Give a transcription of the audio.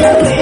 Yeah.